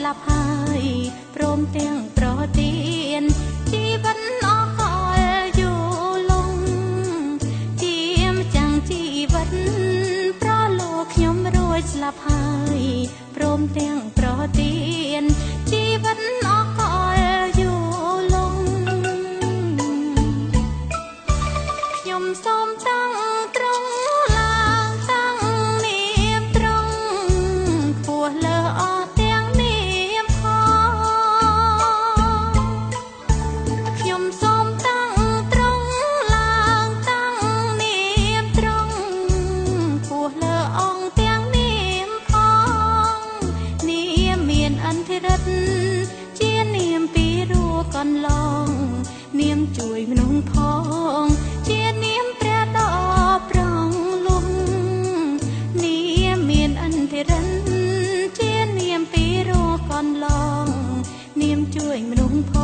ស្លាប់ហើយព្រមទាំងប្រ ជួយមនុស្សផងជានាមព្រះដ៏ប្រងលំនាមមានអន្តរិនជានាមពីរកន្លងនាមជួយមនុស្សផង